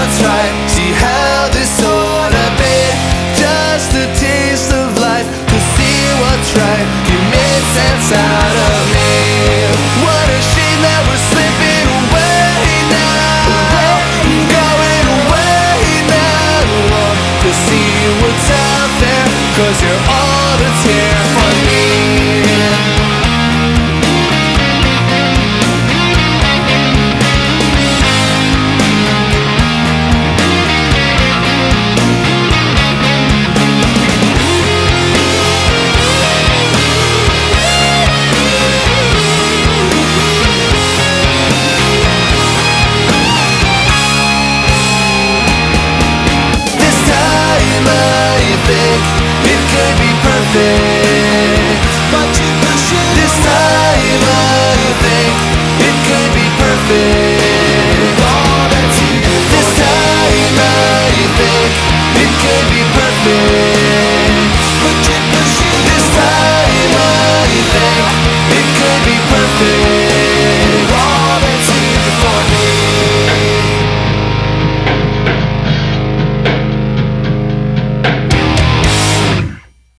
what's right. it could be perfect.